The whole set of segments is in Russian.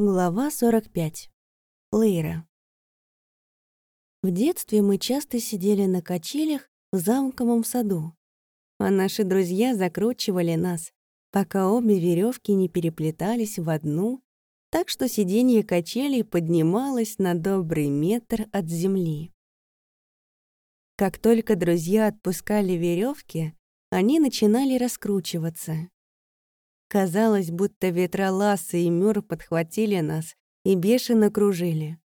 Глава 45. Лейра. В детстве мы часто сидели на качелях в замковом саду, а наши друзья закручивали нас, пока обе веревки не переплетались в одну, так что сиденье качелей поднималось на добрый метр от земли. Как только друзья отпускали веревки, они начинали раскручиваться. Казалось, будто ветра Ласса и Мюр подхватили нас и бешено кружили.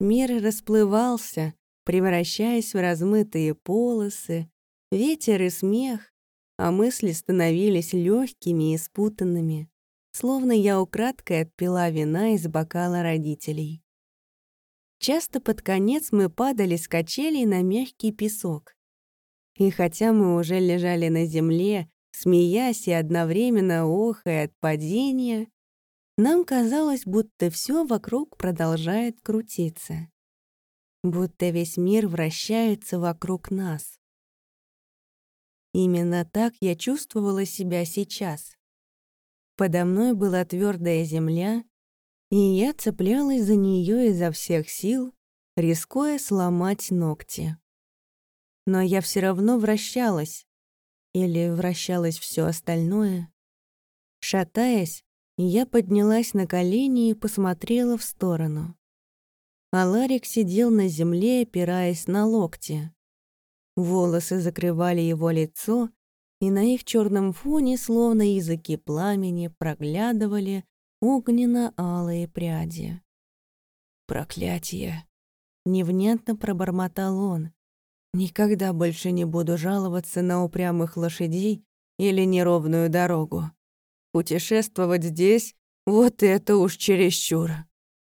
Мир расплывался, превращаясь в размытые полосы, ветер и смех, а мысли становились легкими и спутанными, словно я украдкой отпила вина из бокала родителей. Часто под конец мы падали с качелей на мягкий песок. И хотя мы уже лежали на земле, смеясь и одновременно охая от падения, нам казалось, будто все вокруг продолжает крутиться. Будто весь мир вращается вокруг нас. Именно так я чувствовала себя сейчас. Подо мной была твердая земля, и я цеплялась за нее изо всех сил, рискуя сломать ногти. Но я все равно вращалась, или вращалось все остальное? Шатаясь, я поднялась на колени и посмотрела в сторону. Аларик сидел на земле, опираясь на локти. Волосы закрывали его лицо, и на их черном фоне, словно языки пламени, проглядывали огненно-алые пряди. «Проклятие!» — невнятно пробормотал он, Никогда больше не буду жаловаться на упрямых лошадей или неровную дорогу. Путешествовать здесь — вот это уж чересчур.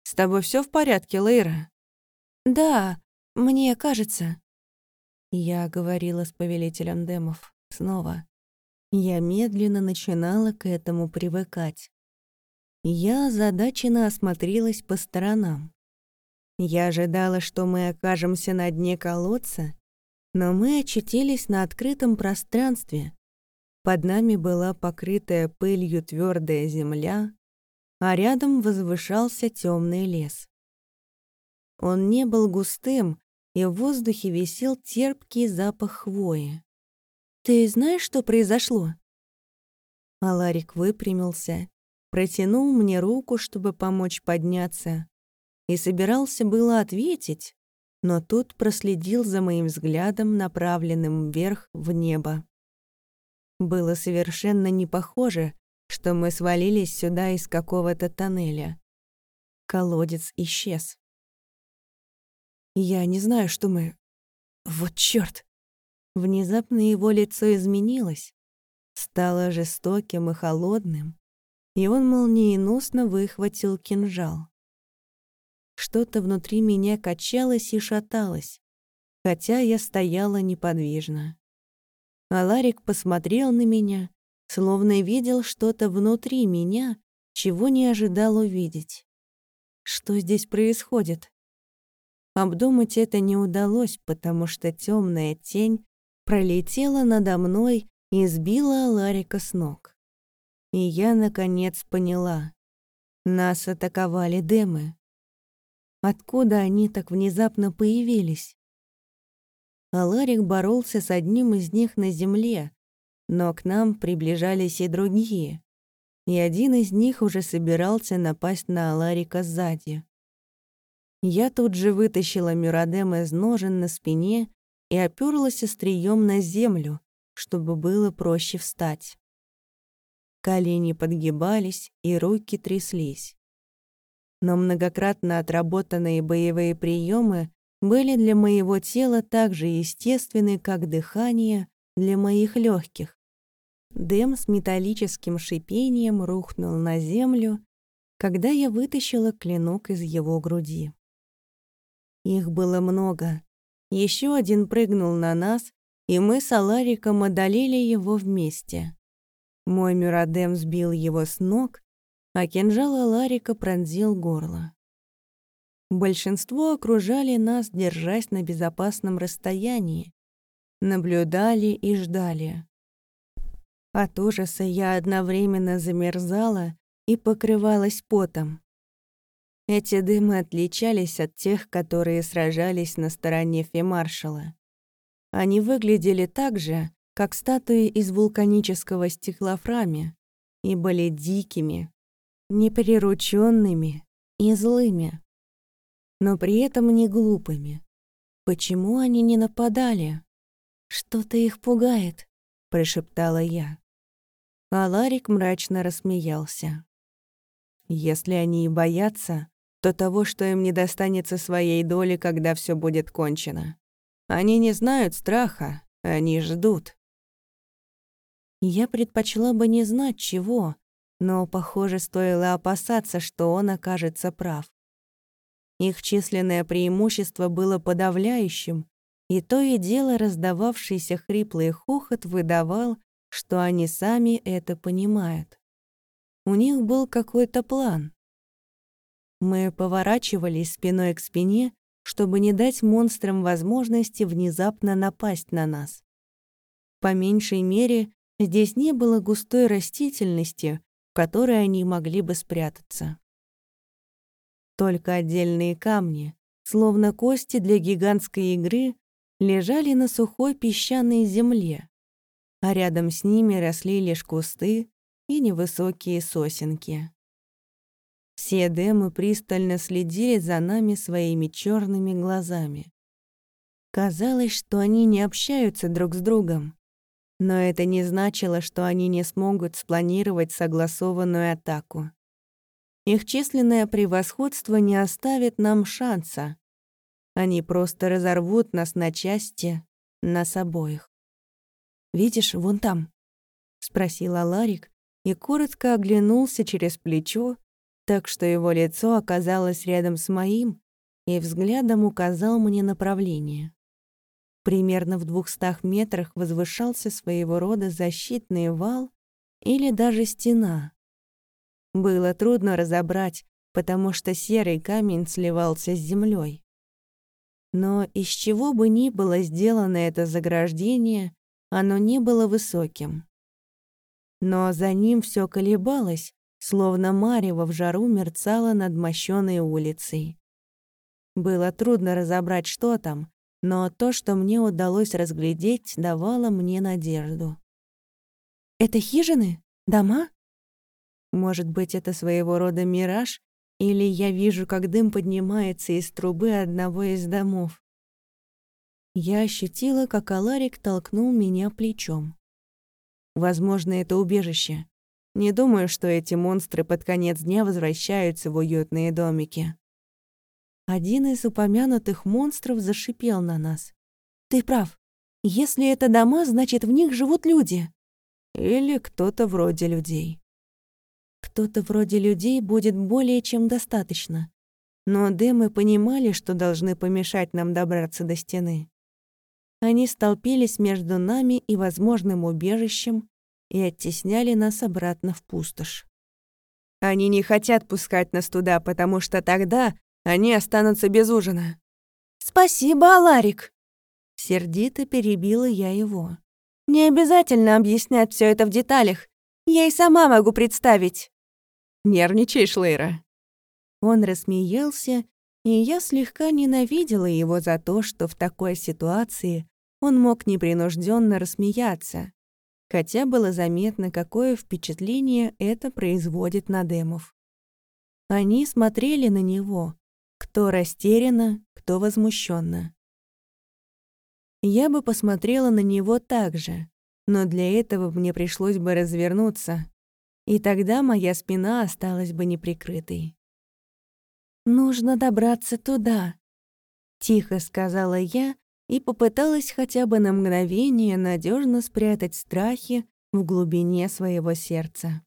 С тобой все в порядке, Лейра? Да, мне кажется. Я говорила с повелителем демов снова. Я медленно начинала к этому привыкать. Я озадаченно осмотрелась по сторонам. Я ожидала, что мы окажемся на дне колодца но мы очутились на открытом пространстве. Под нами была покрытая пылью твердая земля, а рядом возвышался темный лес. Он не был густым, и в воздухе висел терпкий запах хвои. «Ты знаешь, что произошло?» Аларик выпрямился, протянул мне руку, чтобы помочь подняться, и собирался было ответить, но тут проследил за моим взглядом, направленным вверх в небо. Было совершенно не похоже, что мы свалились сюда из какого-то тоннеля. Колодец исчез. Я не знаю, что мы... Вот чёрт! Внезапно его лицо изменилось, стало жестоким и холодным, и он молниеносно выхватил кинжал. Что-то внутри меня качалось и шаталось, хотя я стояла неподвижно. А Ларик посмотрел на меня, словно видел что-то внутри меня, чего не ожидал увидеть. Что здесь происходит? Обдумать это не удалось, потому что темная тень пролетела надо мной и сбила Ларика с ног. И я, наконец, поняла. Нас атаковали демы. Откуда они так внезапно появились? Аларик боролся с одним из них на земле, но к нам приближались и другие, и один из них уже собирался напасть на Аларика сзади. Я тут же вытащила Мюрадем из ножен на спине и оперлась острием на землю, чтобы было проще встать. Колени подгибались, и руки тряслись но многократно отработанные боевые приемы были для моего тела так же естественны, как дыхание для моих легких. Дэм с металлическим шипением рухнул на землю, когда я вытащила клинок из его груди. Их было много. Еще один прыгнул на нас, и мы с Алариком одолели его вместе. Мой Мюрадем сбил его с ног, а кинжал Аларика пронзил горло. Большинство окружали нас, держась на безопасном расстоянии, наблюдали и ждали. От ужаса я одновременно замерзала и покрывалась потом. Эти дымы отличались от тех, которые сражались на стороне фемаршала. Они выглядели так же, как статуи из вулканического храме, и были дикими, неприрученными и злыми, но при этом не глупыми. Почему они не нападали? Что-то их пугает, прошептала я. А Ларик мрачно рассмеялся. Если они и боятся, то того, что им не достанется своей доли, когда все будет кончено. Они не знают страха, они ждут. Я предпочла бы не знать чего, но, похоже, стоило опасаться, что он окажется прав. Их численное преимущество было подавляющим, и то и дело раздававшийся хриплый хохот выдавал, что они сами это понимают. У них был какой-то план. Мы поворачивались спиной к спине, чтобы не дать монстрам возможности внезапно напасть на нас. По меньшей мере, здесь не было густой растительности, в которой они могли бы спрятаться. Только отдельные камни, словно кости для гигантской игры, лежали на сухой песчаной земле, а рядом с ними росли лишь кусты и невысокие сосенки. Все демы пристально следили за нами своими черными глазами. Казалось, что они не общаются друг с другом. Но это не значило, что они не смогут спланировать согласованную атаку. Их численное превосходство не оставит нам шанса. Они просто разорвут нас на части, нас обоих. «Видишь, вон там?» — спросила Ларик и коротко оглянулся через плечо, так что его лицо оказалось рядом с моим и взглядом указал мне направление. Примерно в двухстах метрах возвышался своего рода защитный вал или даже стена. Было трудно разобрать, потому что серый камень сливался с землей. Но из чего бы ни было сделано это заграждение, оно не было высоким. Но за ним все колебалось, словно марево в жару мерцало над мощёной улицей. Было трудно разобрать, что там, но то, что мне удалось разглядеть, давало мне надежду. «Это хижины? Дома?» Может быть, это своего рода мираж, или я вижу, как дым поднимается из трубы одного из домов. Я ощутила, как Аларик толкнул меня плечом. Возможно, это убежище. Не думаю, что эти монстры под конец дня возвращаются в уютные домики. Один из упомянутых монстров зашипел на нас. «Ты прав. Если это дома, значит, в них живут люди». Или кто-то вроде людей. Кто-то вроде людей будет более чем достаточно. Но демы понимали, что должны помешать нам добраться до стены. Они столпились между нами и возможным убежищем, и оттесняли нас обратно в пустошь. Они не хотят пускать нас туда, потому что тогда они останутся без ужина. «Спасибо, Аларик!» Сердито перебила я его. «Не обязательно объяснять все это в деталях. Я и сама могу представить». «Нервничаешь, Лейра?» Он рассмеялся, и я слегка ненавидела его за то, что в такой ситуации он мог непринужденно рассмеяться, хотя было заметно, какое впечатление это производит на демов. Они смотрели на него, кто растерянно, кто возмущенно. Я бы посмотрела на него так же, но для этого мне пришлось бы развернуться, и тогда моя спина осталась бы неприкрытой. «Нужно добраться туда», — тихо сказала я, и попыталась хотя бы на мгновение надежно спрятать страхи в глубине своего сердца.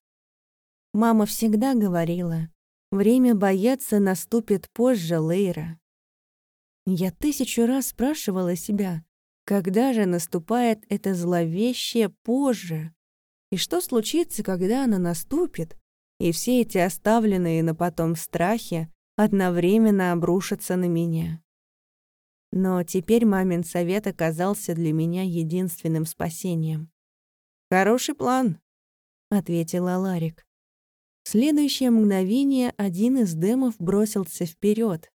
Мама всегда говорила, время бояться наступит позже Лейра. Я тысячу раз спрашивала себя, когда же наступает это зловещее позже, и что случится, когда оно наступит, и все эти оставленные на потом страхи одновременно обрушатся на меня. Но теперь мамин совет оказался для меня единственным спасением. «Хороший план», — ответила Ларик. В следующее мгновение один из демов бросился вперед,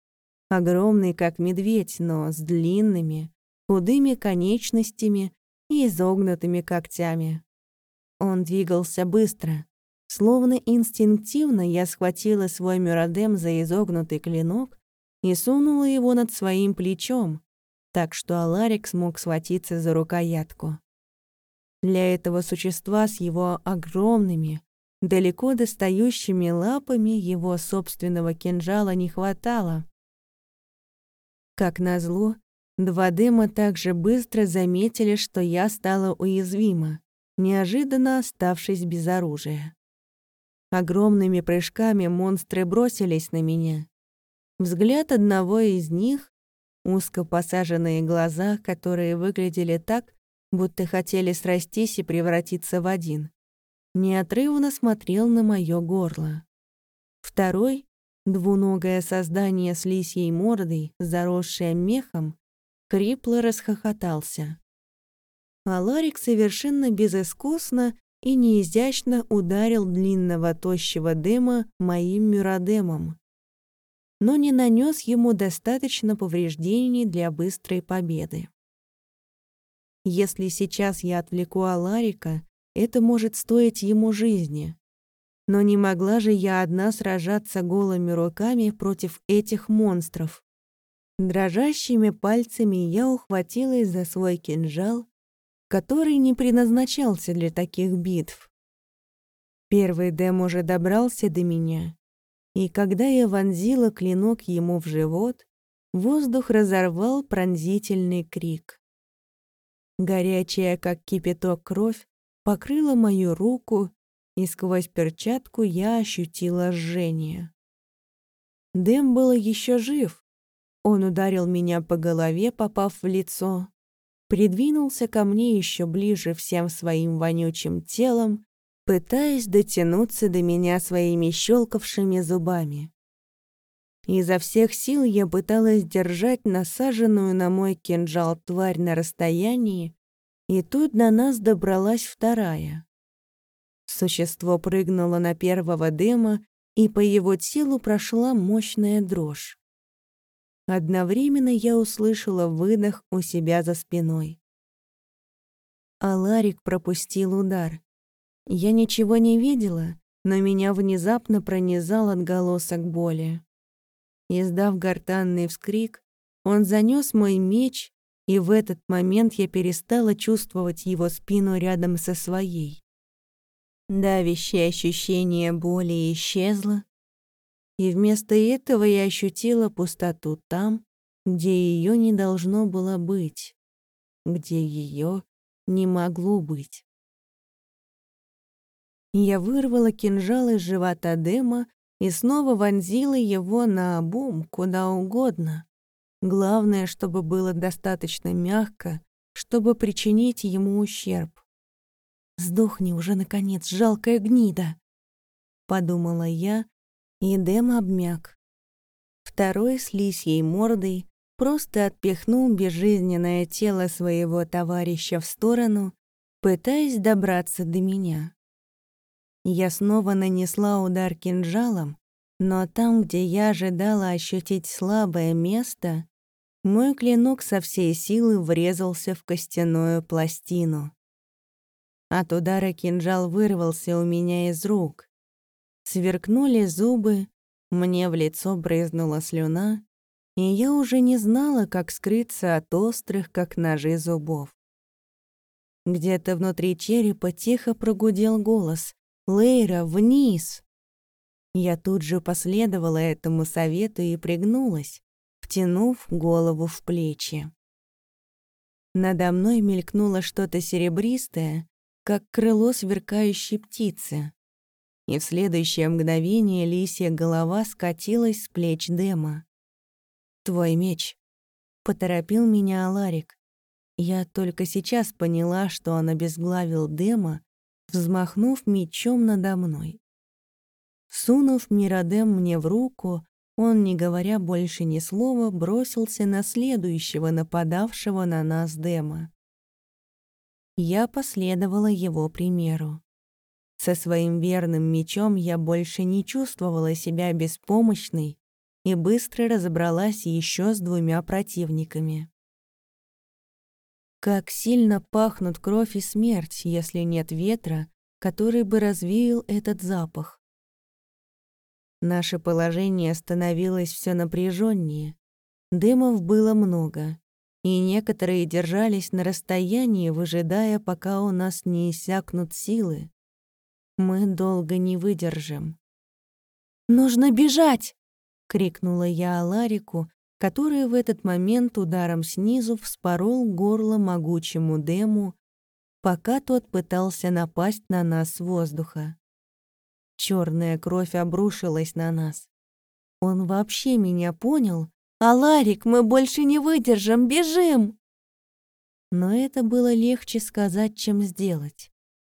огромный как медведь, но с длинными, худыми конечностями и изогнутыми когтями. Он двигался быстро. Словно инстинктивно я схватила свой мюрадем за изогнутый клинок и сунула его над своим плечом, так что Аларик смог схватиться за рукоятку. Для этого существа с его огромными, далеко достающими лапами его собственного кинжала не хватало. Как назло, два дыма также быстро заметили, что я стала уязвима, неожиданно оставшись без оружия. Огромными прыжками монстры бросились на меня. Взгляд одного из них, узко посаженные глаза, которые выглядели так, будто хотели срастись и превратиться в один, неотрывно смотрел на моё горло. Второй, двуногое создание с лисьей мордой, заросшее мехом, хрипло расхохотался. А Ларик совершенно безыскусно и неизящно ударил длинного тощего дыма моим мюрадемом, но не нанес ему достаточно повреждений для быстрой победы. Если сейчас я отвлеку Аларика, это может стоить ему жизни. Но не могла же я одна сражаться голыми руками против этих монстров. Дрожащими пальцами я ухватилась за свой кинжал, который не предназначался для таких битв. Первый Дэм уже добрался до меня, и когда я вонзила клинок ему в живот, воздух разорвал пронзительный крик. Горячая, как кипяток, кровь покрыла мою руку, и сквозь перчатку я ощутила жжение. Дэм был еще жив. Он ударил меня по голове, попав в лицо, придвинулся ко мне еще ближе всем своим вонючим телом пытаясь дотянуться до меня своими щелкавшими зубами. Изо всех сил я пыталась держать насаженную на мой кинжал тварь на расстоянии, и тут до нас добралась вторая. Существо прыгнуло на первого дыма, и по его телу прошла мощная дрожь. Одновременно я услышала выдох у себя за спиной. Аларик пропустил удар. Я ничего не видела, но меня внезапно пронизал отголосок боли. Издав гортанный вскрик, он занёс мой меч, и в этот момент я перестала чувствовать его спину рядом со своей. Давящее ощущение боли исчезло, и вместо этого я ощутила пустоту там, где её не должно было быть, где её не могло быть. Я вырвала кинжал из живота Дема и снова вонзила его на обум куда угодно. Главное, чтобы было достаточно мягко, чтобы причинить ему ущерб. «Сдохни уже, наконец, жалкая гнида!» — подумала я, и Дэм обмяк. Второй с лисьей мордой просто отпихнул безжизненное тело своего товарища в сторону, пытаясь добраться до меня. Я снова нанесла удар кинжалом, но там, где я ожидала ощутить слабое место, мой клинок со всей силы врезался в костяную пластину. От удара кинжал вырвался у меня из рук. Сверкнули зубы, мне в лицо брызнула слюна, и я уже не знала, как скрыться от острых, как ножи зубов. Где-то внутри черепа тихо прогудел голос, Лейра, вниз!» Я тут же последовала этому совету и пригнулась, втянув голову в плечи. Надо мной мелькнуло что-то серебристое, как крыло сверкающей птицы. И в следующее мгновение лисья голова скатилась с плеч Дема. «Твой меч», — поторопил меня Аларик. Я только сейчас поняла, что он обезглавил Дема взмахнув мечом надо мной. Сунув Миродем мне в руку, он, не говоря больше ни слова, бросился на следующего нападавшего на нас Дема. Я последовала его примеру. Со своим верным мечом я больше не чувствовала себя беспомощной и быстро разобралась еще с двумя противниками. Как сильно пахнут кровь и смерть, если нет ветра, который бы развеял этот запах. Наше положение становилось все напряженнее. Дымов было много, и некоторые держались на расстоянии, выжидая, пока у нас не иссякнут силы. Мы долго не выдержим. «Нужно бежать!» — крикнула я Аларику, который в этот момент ударом снизу вспорол горло могучему Дему, пока тот пытался напасть на нас с воздуха. Черная кровь обрушилась на нас. Он вообще меня понял? «Аларик, мы больше не выдержим, бежим!» Но это было легче сказать, чем сделать.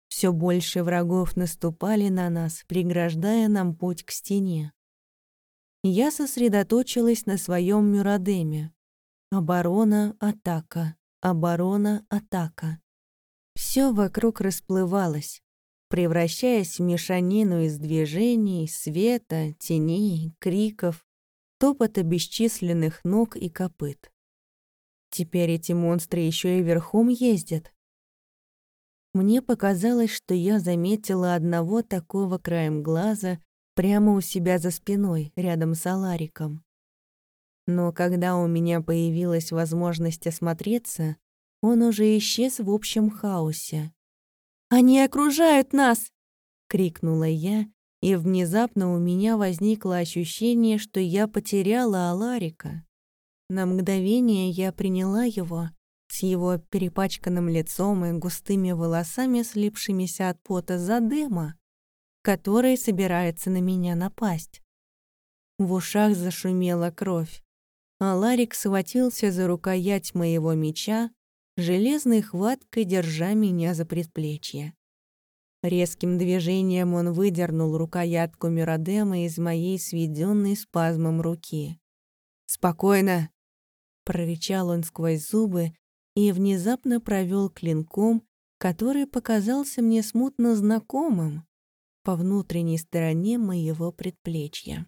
Все больше врагов наступали на нас, преграждая нам путь к стене. Я сосредоточилась на своем Мюрадеме. Оборона, атака, оборона, атака. Все вокруг расплывалось, превращаясь в мешанину из движений, света, теней, криков, топота бесчисленных ног и копыт. Теперь эти монстры еще и верхом ездят. Мне показалось, что я заметила одного такого краем глаза прямо у себя за спиной, рядом с Алариком. Но когда у меня появилась возможность осмотреться, он уже исчез в общем хаосе. «Они окружают нас!» — крикнула я, и внезапно у меня возникло ощущение, что я потеряла Аларика. На мгновение я приняла его с его перепачканным лицом и густыми волосами, слипшимися от пота за дыма, который собирается на меня напасть. В ушах зашумела кровь. Аларик схватился за рукоять моего меча, железной хваткой держа меня за предплечье. Резким движением он выдернул рукоятку Мюрадема из моей сведенной спазмом руки. «Спокойно!» — прорычал он сквозь зубы и внезапно провел клинком, который показался мне смутно знакомым по внутренней стороне моего предплечья.